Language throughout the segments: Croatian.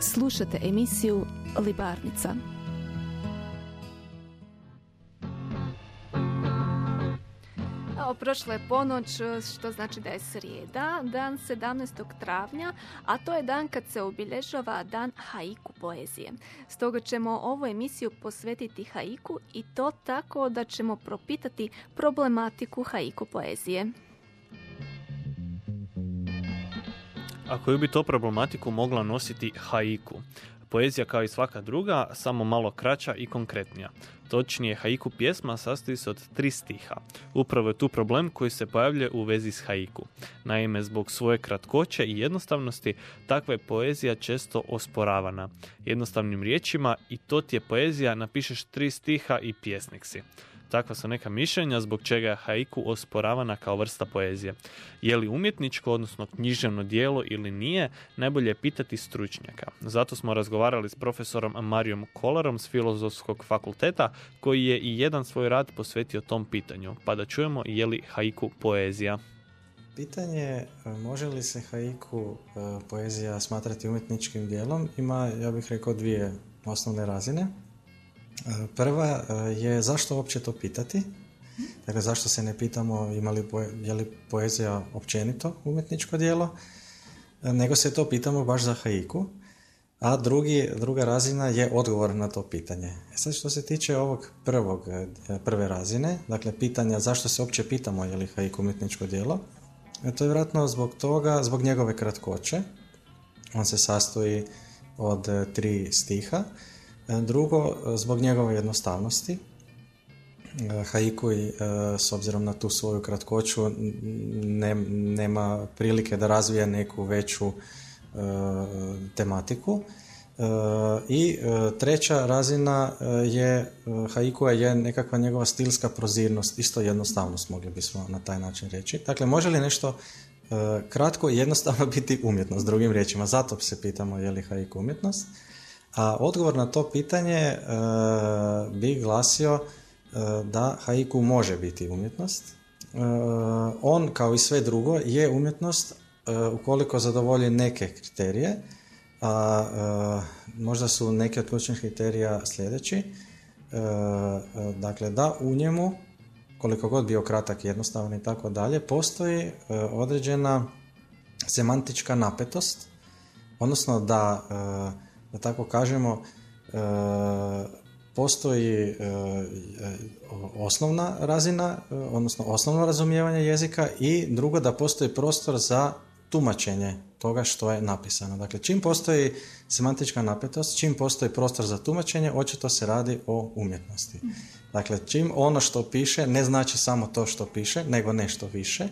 Slušate emisiju Libarnica. Prošla je ponoć, što znači da je srijeda, dan 17. travnja, a to je dan kad se obilježava dan haiku poezije. Stoga ćemo ovu emisiju posvetiti haiku i to tako da ćemo propitati problematiku haiku poezije. A koju bi to problematiku mogla nositi haiku? Poezija kao i svaka druga, samo malo kraća i konkretnija. Točnije, haiku pjesma sastoji se od tri stiha. Upravo je tu problem koji se pojavlja u vezi s haiku. Naime, zbog svoje kratkoće i jednostavnosti, takva je poezija često osporavana. Jednostavnim riječima i to ti je poezija, napišeš tri stiha i pjesnik si. Takva su neka mišljenja zbog čega je haiku osporavana kao vrsta poezije. Je li umjetničko, odnosno književno dijelo ili nije, najbolje je pitati stručnjaka. Zato smo razgovarali s profesorom Marijom Kolarom s Filozofskog fakulteta, koji je i jedan svoj rad posvetio tom pitanju. Pa da čujemo je li haiku poezija. Pitanje e, može li se haiku e, poezija smatrati umjetničkim dijelom ima, ja bih rekao, dvije osnovne razine. Prva e, je zašto uopće to pitati? Dakle, zašto se ne pitamo ima li je li poezija općenito umjetničko djelo, e, nego se to pitamo baš za haiku. A drugi, druga razina je odgovor na to pitanje. E sad što se tiče ovog prvog, e, prve razine, dakle pitanja zašto se uopće pitamo je li haiku umjetničko djelo, to je vjerojatno zbog toga, zbog njegove kratkoće. On se sastoji od tri stiha E, drugo, zbog njegove jednostavnosti. E, haiku i e, s obzirom na tu svoju kratkoću nema prilike da razvija neku veću tematiku. I treća razina je haiku je nekakva njegova stilska prozirnost, isto jednostavnost mogli bismo na taj način reći. Dakle, može li nešto kratko i jednostavno biti umjetnost, drugim riječima. Zato se pitamo je li haiku umjetnost. A odgovor na to pitanje e, bi glasio e, da haiku može biti umjetnost. E, on, kao i sve drugo, je umjetnost ukoliko zadovolji neke kriterije, a možda su neke od ključnih kriterija sljedeći. Dakle, da u njemu, koliko god bio kratak, jednostavan i tako dalje, postoji određena semantička napetost, odnosno da da tako kažemo, e, postoji e, osnovna razina, e, odnosno osnovno razumijevanje jezika i drugo da postoji prostor za tumačenje toga što je napisano. Dakle, čim postoji semantička napetost, čim postoji prostor za tumačenje, očito se radi o umjetnosti. Dakle, čim ono što piše ne znači samo to što piše, nego nešto više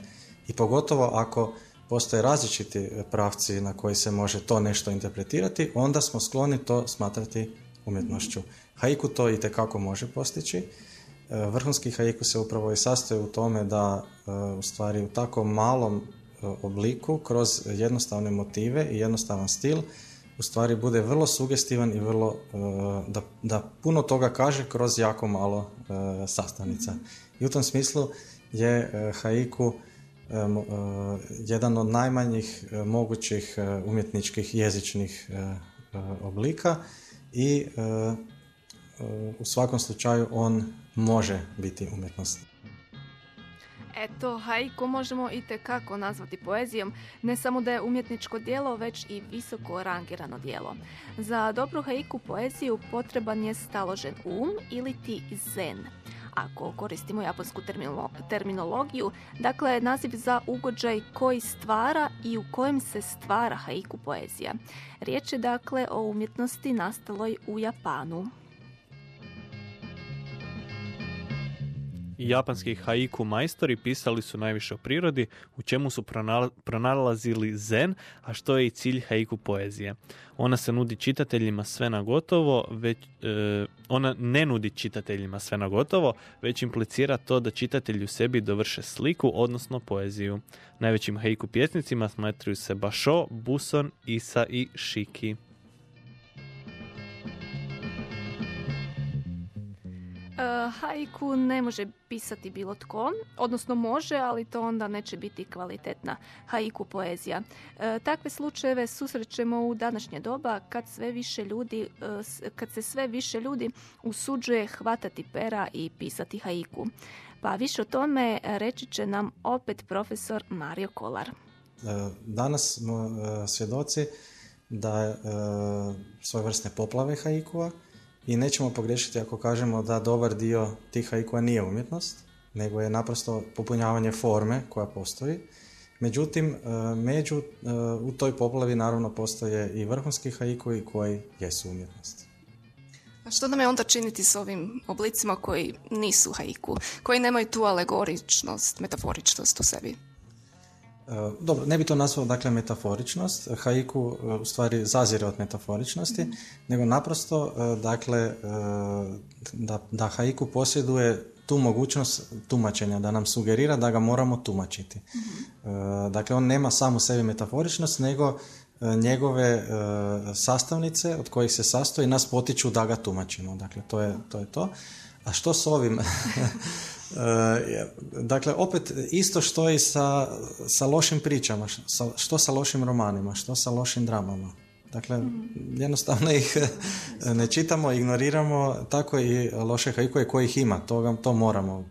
i pogotovo ako postoje različiti pravci na koji se može to nešto interpretirati, onda smo skloni to smatrati umjetnošću. Haiku to i tekako može postići. E, vrhunski haiku se upravo i sastoji u tome da e, u stvari u tako malom e, obliku, kroz jednostavne motive i jednostavan stil, u stvari bude vrlo sugestivan i vrlo, da, da puno toga kaže kroz jako malo sastavnica. I u tom smislu je haiku jedan od najmanjih e, mogućih e, umjetničkih jezičnih oblika i u svakom slučaju on može biti umjetnost. Eto, haiku možemo i tekako nazvati poezijom, ne samo da je umjetničko dijelo, već i visoko rangirano dijelo. Za dobru haiku poeziju potreban je staložen um ili ti zen ako koristimo japonsku terminologiju, dakle naziv za ugođaj koji stvara i u kojem se stvara haiku poezija. Riječ je dakle o umjetnosti nastaloj u Japanu. Japanski haiku majstori pisali su najviše o prirodi, u čemu su pronalazili zen, a što je i cilj haiku poezije. Ona se nudi čitateljima sve na gotovo, već, e, ona ne nudi čitateljima sve na gotovo, već implicira to da čitatelji u sebi dovrše sliku, odnosno poeziju. Najvećim haiku pjesnicima smatraju se Basho, Buson, Isa i Shiki. Haiku ne može pisati bilo tko, odnosno može, ali to onda neće biti kvalitetna haiku poezija. E, takve slučajeve susrećemo u današnje doba kad sve više ljudi, e, kad se sve više ljudi usuđuje hvatati pera i pisati haiku. Pa više o tome reći će nam opet profesor Mario Kolar. Danas smo svjedoci da je svojevrsne poplave haikua i nećemo pogrešiti ako kažemo da dobar dio tih haikua nije umjetnost, nego je naprosto popunjavanje forme koja postoji. Međutim, e, među, e, u toj poplavi naravno postoje i vrhunski haikui koji jesu umjetnost. A što nam je onda činiti s ovim oblicima koji nisu haiku, koji nemaju tu alegoričnost, metaforičnost u sebi? E, dobro, ne bi to nazvao dakle metaforičnost. Haiku e, u stvari zazire od metaforičnosti, mhm. nego naprosto e, dakle da, da haiku posjeduje tu mogućnost tumačenja, da nam sugerira da ga moramo tumačiti. Mhm. Dakle, on nema samo sebi metaforičnost, nego njegove sastavnice od kojih se sastoji nas potiču da ga tumačimo. Dakle, to je to. Je to. A što s ovim? E, dakle, opet isto što i sa, sa lošim pričama, što sa lošim romanima, što sa lošim dramama. Dakle, jednostavno ih ne čitamo, ignoriramo, tako i loše haikuje kojih ima, to, to moramo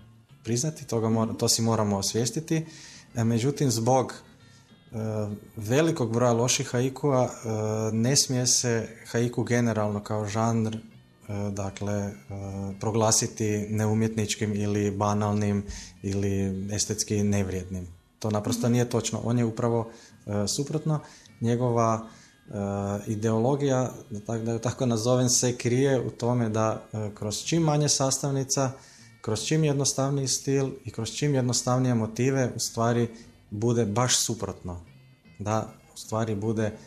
priznati, toga to si moramo osvijestiti. E, međutim, zbog e, velikog broja loših haikua ne smije se haiku generalno kao žanr dakle e, proglasiti neumjetničkim ili banalnim ili estetski nevrijednim. To naprosto nije točno. On je upravo e, suprotno. Njegova ideologija, da ju tako nazovem, se krije u tome da kroz čim manje sastavnica, kroz čim jednostavniji stil i kroz čim jednostavnije motive u stvari bude baš suprotno. Da u stvari bude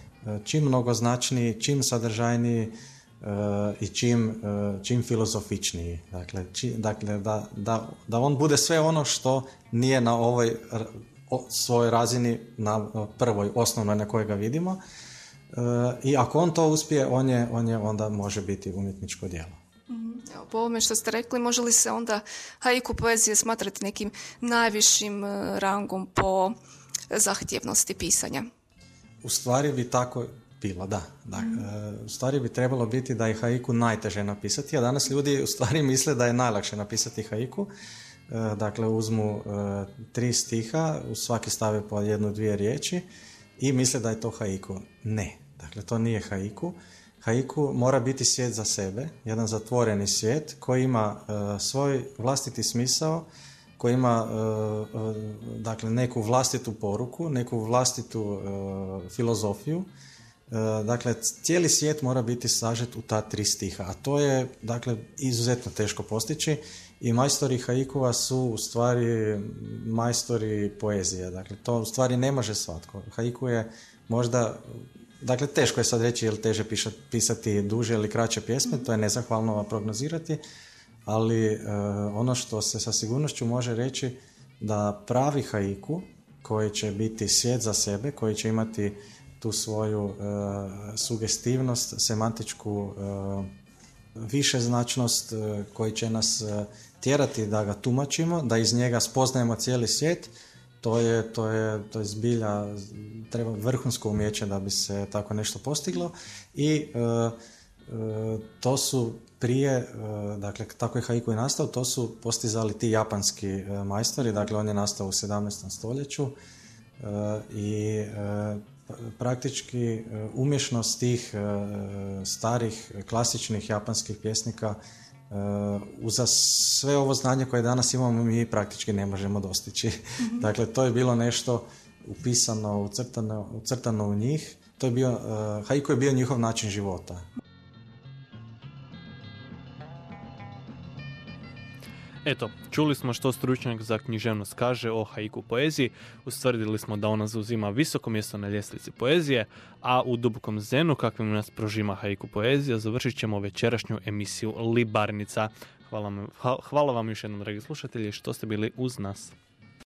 čim mnogoznačniji, čim sadržajniji, i čim, e, čim filozofičniji. Dakle, dakle da, da, da on bude sve ono što nije na ovoj svojoj razini na prvoj osnovnoj na kojoj ga vidimo. E, I ako on to uspije, on je, on je onda može biti umjetničko djelo. Mhm. Evo, po ovome što ste rekli, može li se onda haiku poezije smatrati nekim najvišim e, rangom po zahtjevnosti pisanja? U stvari bi tako bilo, da. da. Mm. u stvari bi trebalo biti da je haiku najteže napisati, a danas ljudi u stvari misle da je najlakše napisati haiku. E, dakle, uzmu e, tri stiha, u svaki stave po jednu, dvije riječi i misle da je to haiku. Ne, dakle, to nije haiku. Haiku mora biti svijet za sebe, jedan zatvoreni svijet koji ima svoj vlastiti smisao, koji ima dakle, neku vlastitu poruku, neku vlastitu filozofiju E, dakle, cijeli svijet mora biti sažet u ta tri stiha, a to je, dakle, izuzetno teško postići i majstori haikova su u stvari majstori poezije. Dakle, to u stvari ne može svatko. Haiku je možda, dakle, teško je sad reći je li teže pisati duže ili kraće pjesme, to je nezahvalno prognozirati, ali e, ono što se sa sigurnošću može reći da pravi haiku koji će biti svijet za sebe, koji će imati tu svoju uh, sugestivnost, semantičku uh, višeznačnost uh, koji će nas tjerati da ga tumačimo, da iz njega spoznajemo cijeli svijet, to je, to je, to je zbilja, treba vrhunsko umjeće da bi se tako nešto postiglo i to su prije, dakle tako je haiku i nastao, to su postizali ti japanski majstori, dakle on je nastao u 17. stoljeću i praktički e, umješnost tih e, starih klasičnih japanskih pjesnika e, uza sve ovo znanje koje danas imamo mi praktički ne možemo dostići. Mhm. Dakle, to je bilo nešto upisano, ucrtano, ucrtano u njih. To je bio, haiku je bio njihov način života. Eto, čuli smo što stručnjak za književnost kaže o haiku poeziji, ustvrdili smo da ona zauzima visoko mjesto na ljestvici poezije, a u dubokom zenu kakvim nas prožima haiku poezija završit ćemo večerašnju emisiju Libarnica. Hvala, hvala vam još jednom, dragi slušatelji, što ste bili uz nas.